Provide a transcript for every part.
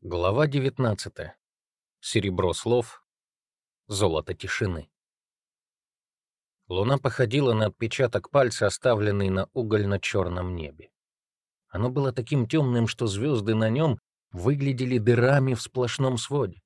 Глава 19. Серебро слов, золото тишины. Луна походила на отпечаток пальца, оставленный на угольно-черном небе. Оно было таким темным, что звезды на нем выглядели дырами в сплошном своде.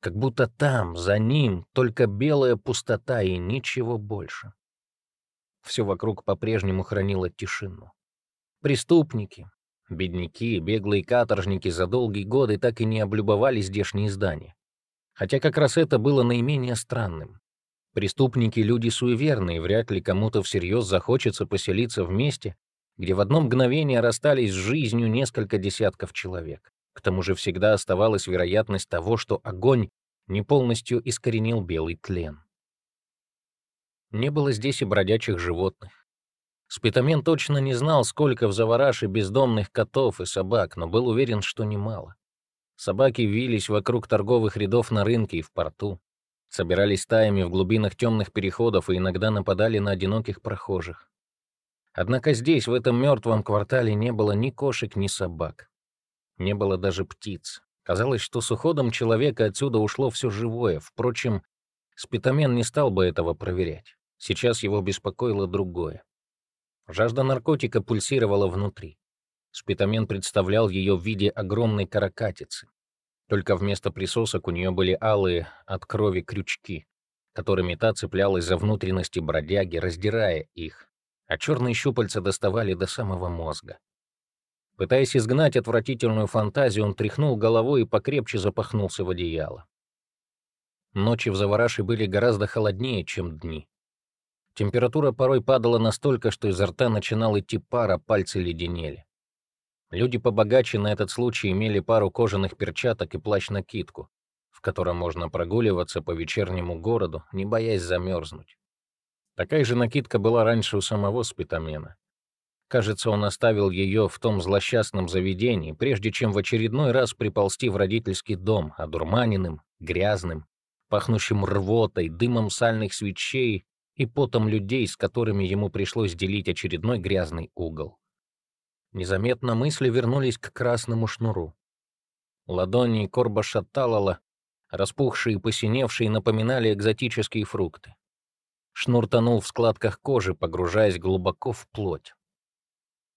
Как будто там, за ним, только белая пустота и ничего больше. Все вокруг по-прежнему хранило тишину. Преступники, Бедняки, беглые каторжники за долгие годы так и не облюбовали здешние здания. Хотя как раз это было наименее странным. Преступники — люди суеверные, вряд ли кому-то всерьез захочется поселиться в месте, где в одно мгновение расстались с жизнью несколько десятков человек. К тому же всегда оставалась вероятность того, что огонь не полностью искоренил белый тлен. Не было здесь и бродячих животных. Спитамен точно не знал, сколько в Завараше бездомных котов и собак, но был уверен, что немало. Собаки вились вокруг торговых рядов на рынке и в порту, собирались стаями в глубинах темных переходов и иногда нападали на одиноких прохожих. Однако здесь, в этом мертвом квартале, не было ни кошек, ни собак. Не было даже птиц. Казалось, что с уходом человека отсюда ушло все живое. Впрочем, Спитамен не стал бы этого проверять. Сейчас его беспокоило другое. Жажда наркотика пульсировала внутри. Спитамен представлял ее в виде огромной каракатицы. Только вместо присосок у нее были алые от крови крючки, которыми та цеплялась за внутренности бродяги, раздирая их, а черные щупальца доставали до самого мозга. Пытаясь изгнать отвратительную фантазию, он тряхнул головой и покрепче запахнулся в одеяло. Ночи в Завараше были гораздо холоднее, чем дни. Температура порой падала настолько, что изо рта начинал идти пар, а пальцы леденели. Люди побогаче на этот случай имели пару кожаных перчаток и плащ-накидку, в котором можно прогуливаться по вечернему городу, не боясь замерзнуть. Такая же накидка была раньше у самого Спитамена. Кажется, он оставил ее в том злосчастном заведении, прежде чем в очередной раз приползти в родительский дом, одурманенным, грязным, пахнущим рвотой, дымом сальных свечей и потом людей, с которыми ему пришлось делить очередной грязный угол. Незаметно мысли вернулись к красному шнуру. Ладони Корба шаталала, распухшие и посиневшие напоминали экзотические фрукты. Шнур тонул в складках кожи, погружаясь глубоко в плоть.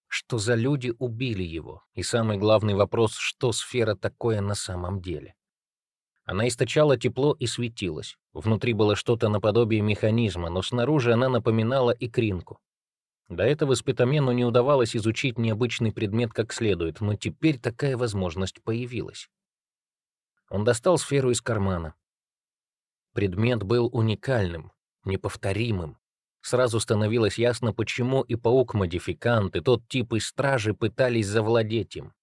Что за люди убили его? И самый главный вопрос, что сфера такое на самом деле? Она источала тепло и светилась. Внутри было что-то наподобие механизма, но снаружи она напоминала икринку. До этого спитамену не удавалось изучить необычный предмет как следует, но теперь такая возможность появилась. Он достал сферу из кармана. Предмет был уникальным, неповторимым. Сразу становилось ясно, почему и паук-модификант, и тот тип из стражи пытались завладеть им.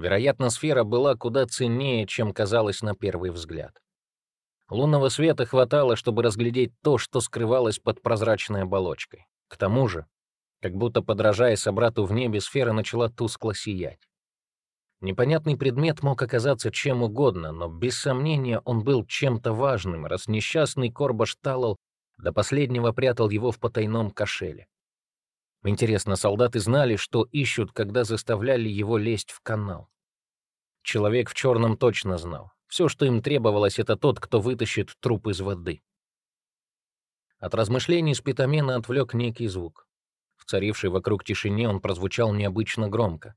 Вероятно, сфера была куда ценнее, чем казалось на первый взгляд. Лунного света хватало, чтобы разглядеть то, что скрывалось под прозрачной оболочкой. К тому же, как будто подражая собрату в небе, сфера начала тускло сиять. Непонятный предмет мог оказаться чем угодно, но без сомнения он был чем-то важным, раз несчастный Корбаш Талал до последнего прятал его в потайном кошеле. Интересно, солдаты знали, что ищут, когда заставляли его лезть в канал. Человек в черном точно знал. Все, что им требовалось, это тот, кто вытащит труп из воды. От размышлений Спитамена отвлек некий звук. В царившей вокруг тишине он прозвучал необычно громко.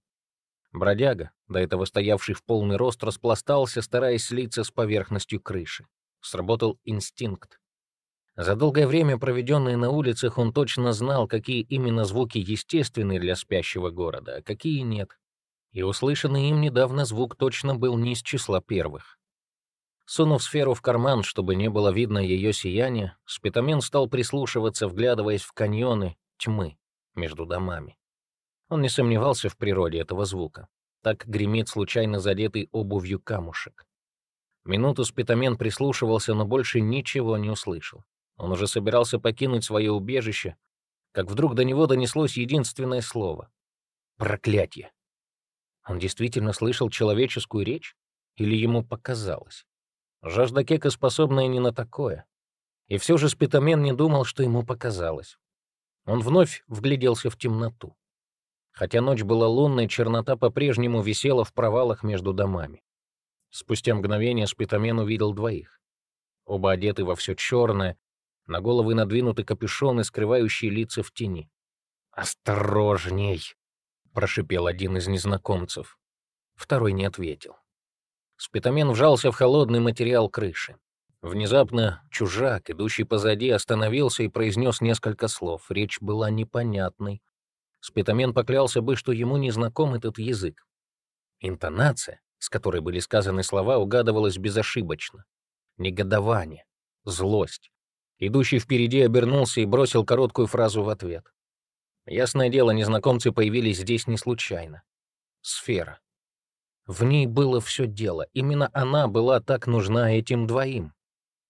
Бродяга, до этого стоявший в полный рост, распластался, стараясь слиться с поверхностью крыши. Сработал инстинкт. За долгое время, проведенное на улицах, он точно знал, какие именно звуки естественны для спящего города, а какие нет. И услышанный им недавно звук точно был не из числа первых. Сунув сферу в карман, чтобы не было видно ее сияния, Спитамен стал прислушиваться, вглядываясь в каньоны тьмы между домами. Он не сомневался в природе этого звука. Так гремит случайно задетый обувью камушек. Минуту Спитамен прислушивался, но больше ничего не услышал. Он уже собирался покинуть свое убежище, как вдруг до него донеслось единственное слово — проклятие. Он действительно слышал человеческую речь? Или ему показалось? Жажда Кека способная не на такое. И все же Спитамен не думал, что ему показалось. Он вновь вгляделся в темноту. Хотя ночь была лунной, чернота по-прежнему висела в провалах между домами. Спустя мгновение Спитамен увидел двоих. Оба одеты во все черное, на головы надвинуты капюшоны, скрывающие лица в тени. «Осторожней!» — прошипел один из незнакомцев. Второй не ответил. Спитамен вжался в холодный материал крыши. Внезапно чужак, идущий позади, остановился и произнес несколько слов. Речь была непонятной. Спитамен поклялся бы, что ему не знаком этот язык. Интонация, с которой были сказаны слова, угадывалась безошибочно. Негодование, злость. Идущий впереди обернулся и бросил короткую фразу в ответ. Ясное дело, незнакомцы появились здесь не случайно. Сфера. В ней было все дело. Именно она была так нужна этим двоим.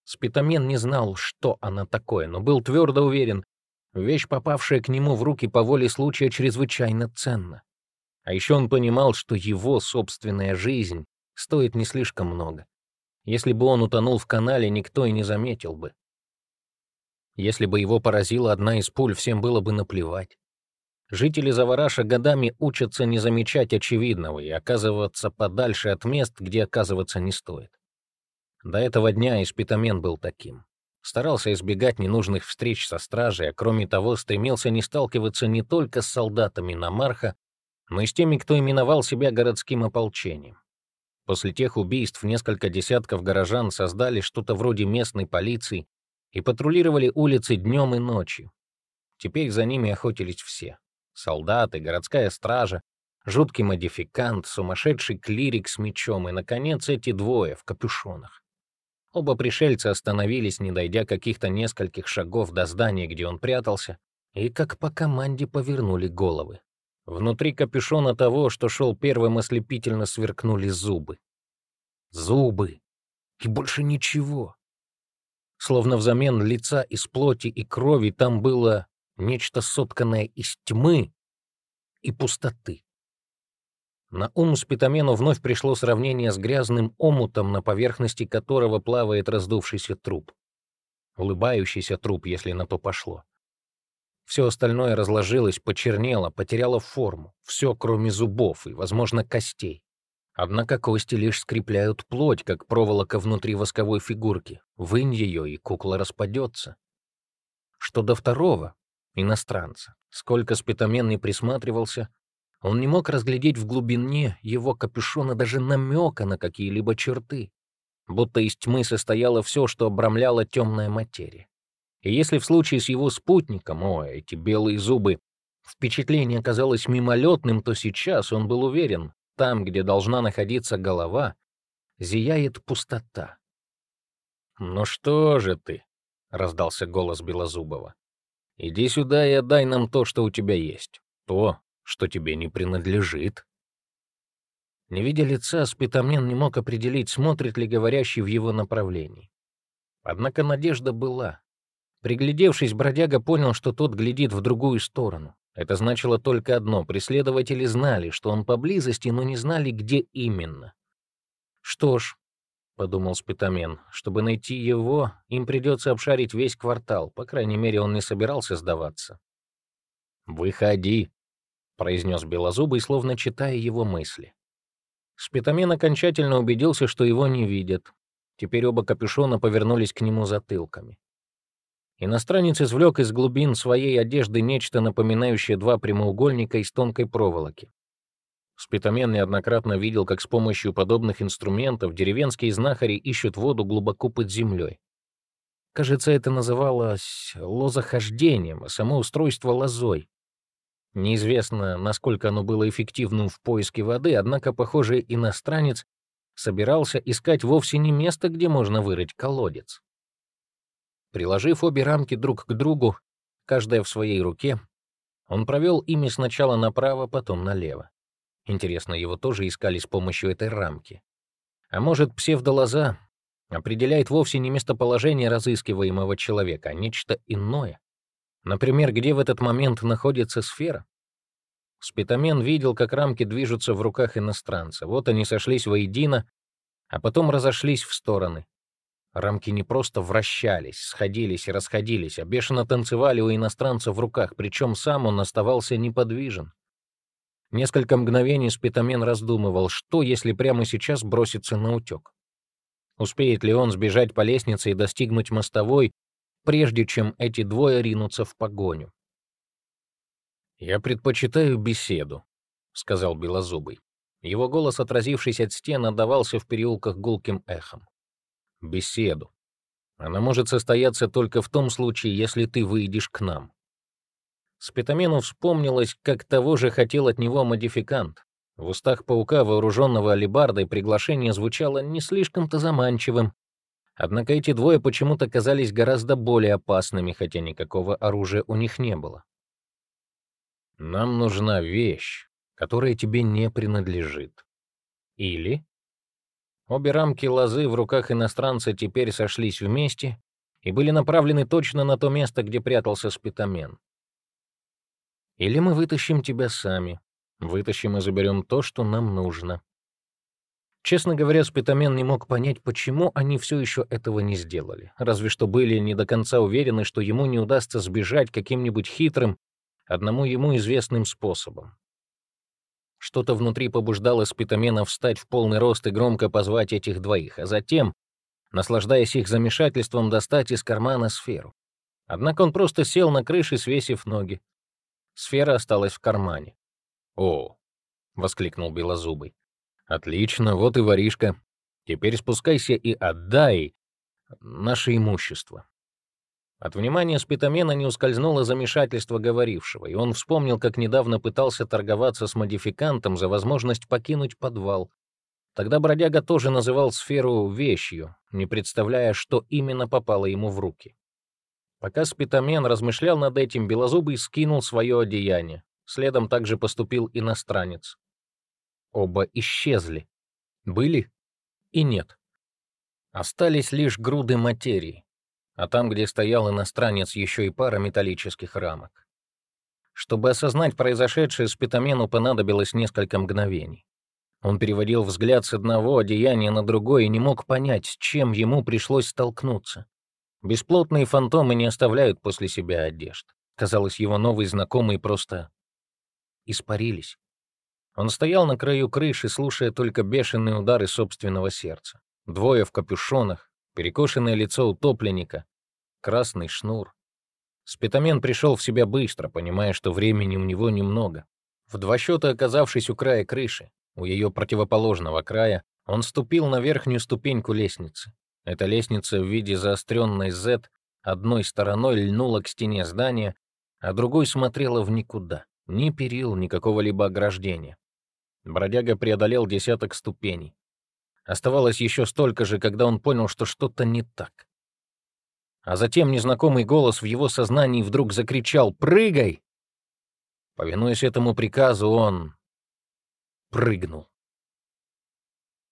Спитамен не знал, что она такое, но был твердо уверен, вещь, попавшая к нему в руки по воле случая, чрезвычайно ценна. А еще он понимал, что его собственная жизнь стоит не слишком много. Если бы он утонул в канале, никто и не заметил бы. Если бы его поразила одна из пуль, всем было бы наплевать. Жители Завараша годами учатся не замечать очевидного и оказываться подальше от мест, где оказываться не стоит. До этого дня Испитамен был таким. Старался избегать ненужных встреч со стражей, а кроме того стремился не сталкиваться не только с солдатами Намарха, но и с теми, кто именовал себя городским ополчением. После тех убийств несколько десятков горожан создали что-то вроде местной полиции и патрулировали улицы днем и ночью. Теперь за ними охотились все солдаты, городская стража, жуткий модификант, сумасшедший клирик с мечом и, наконец, эти двое в капюшонах. Оба пришельца остановились, не дойдя каких-то нескольких шагов до здания, где он прятался, и как по команде повернули головы. Внутри капюшона того, что шел первым, ослепительно сверкнули зубы. Зубы! И больше ничего. Словно взамен лица из плоти и крови там было нечто сотканное из тьмы и пустоты. На ум Спитамену вновь пришло сравнение с грязным омутом, на поверхности которого плавает раздувшийся труп. Улыбающийся труп, если на то пошло. Все остальное разложилось, почернело, потеряло форму. Все, кроме зубов и, возможно, костей. Однако кости лишь скрепляют плоть, как проволока внутри восковой фигурки. Вынь ее, и кукла распадется. Что до второго, иностранца. Сколько спитамен не присматривался, он не мог разглядеть в глубине его капюшона даже намека на какие-либо черты, будто из тьмы состояло все, что обрамляла темная материя. И если в случае с его спутником, о, эти белые зубы, впечатление оказалось мимолетным, то сейчас он был уверен, там, где должна находиться голова, зияет пустота. «Ну что же ты?» — раздался голос Белозубова. Иди сюда и отдай нам то, что у тебя есть. То, что тебе не принадлежит. Не видя лица, Спитамен не мог определить, смотрит ли говорящий в его направлении. Однако надежда была. Приглядевшись, бродяга понял, что тот глядит в другую сторону. Это значило только одно — преследователи знали, что он поблизости, но не знали, где именно. Что ж, — подумал Спитамен. «Чтобы найти его, им придется обшарить весь квартал. По крайней мере, он не собирался сдаваться». «Выходи», — произнес Белозубый, словно читая его мысли. Спитамен окончательно убедился, что его не видят. Теперь оба капюшона повернулись к нему затылками. Иностранец извлек из глубин своей одежды нечто напоминающее два прямоугольника из тонкой проволоки. Спитамен неоднократно видел, как с помощью подобных инструментов деревенские знахари ищут воду глубоко под землей. Кажется, это называлось лозохождением, а само устройство — лозой. Неизвестно, насколько оно было эффективным в поиске воды, однако, похоже, иностранец собирался искать вовсе не место, где можно вырыть колодец. Приложив обе рамки друг к другу, каждая в своей руке, он провел ими сначала направо, потом налево. Интересно, его тоже искали с помощью этой рамки. А может, псевдолоза определяет вовсе не местоположение разыскиваемого человека, а нечто иное? Например, где в этот момент находится сфера? Спитамен видел, как рамки движутся в руках иностранца. Вот они сошлись воедино, а потом разошлись в стороны. Рамки не просто вращались, сходились и расходились, а бешено танцевали у иностранца в руках, причем сам он оставался неподвижен. Несколько мгновений Спитамен раздумывал, что, если прямо сейчас броситься на утек. Успеет ли он сбежать по лестнице и достигнуть мостовой, прежде чем эти двое ринутся в погоню? «Я предпочитаю беседу», — сказал Белозубый. Его голос, отразившись от стен, отдавался в переулках гулким эхом. «Беседу. Она может состояться только в том случае, если ты выйдешь к нам. Спитамену вспомнилось, как того же хотел от него модификант. В устах паука, вооруженного алебардой, приглашение звучало не слишком-то заманчивым. Однако эти двое почему-то казались гораздо более опасными, хотя никакого оружия у них не было. «Нам нужна вещь, которая тебе не принадлежит. Или...» Обе рамки лозы в руках иностранца теперь сошлись вместе и были направлены точно на то место, где прятался спитамен. Или мы вытащим тебя сами. Вытащим и заберем то, что нам нужно. Честно говоря, Спитамен не мог понять, почему они все еще этого не сделали. Разве что были не до конца уверены, что ему не удастся сбежать каким-нибудь хитрым, одному ему известным способом. Что-то внутри побуждало Спитамена встать в полный рост и громко позвать этих двоих, а затем, наслаждаясь их замешательством, достать из кармана сферу. Однако он просто сел на крыше, свесив ноги. Сфера осталась в кармане. «О!» — воскликнул Белозубый. «Отлично, вот и воришка. Теперь спускайся и отдай наше имущество». От внимания спитамена не ускользнуло замешательство говорившего, и он вспомнил, как недавно пытался торговаться с модификантом за возможность покинуть подвал. Тогда бродяга тоже называл сферу вещью, не представляя, что именно попало ему в руки. Пока Спитамен размышлял над этим, Белозубый скинул свое одеяние. Следом также поступил иностранец. Оба исчезли. Были и нет. Остались лишь груды материи, а там, где стоял иностранец, еще и пара металлических рамок. Чтобы осознать произошедшее, Спитамену понадобилось несколько мгновений. Он переводил взгляд с одного одеяния на другое и не мог понять, с чем ему пришлось столкнуться. Бесплотные фантомы не оставляют после себя одежд. Казалось, его новые знакомые просто испарились. Он стоял на краю крыши, слушая только бешеные удары собственного сердца. Двое в капюшонах, перекошенное лицо утопленника, красный шнур. Спитамен пришел в себя быстро, понимая, что времени у него немного. В два счета оказавшись у края крыши, у ее противоположного края, он ступил на верхнюю ступеньку лестницы. Эта лестница в виде заостренной Z одной стороной льнула к стене здания, а другой смотрела в никуда. Ни перил, ни какого-либо ограждения. Бродяга преодолел десяток ступеней. Оставалось еще столько же, когда он понял, что что-то не так. А затем незнакомый голос в его сознании вдруг закричал «Прыгай!». Повинуясь этому приказу, он прыгнул.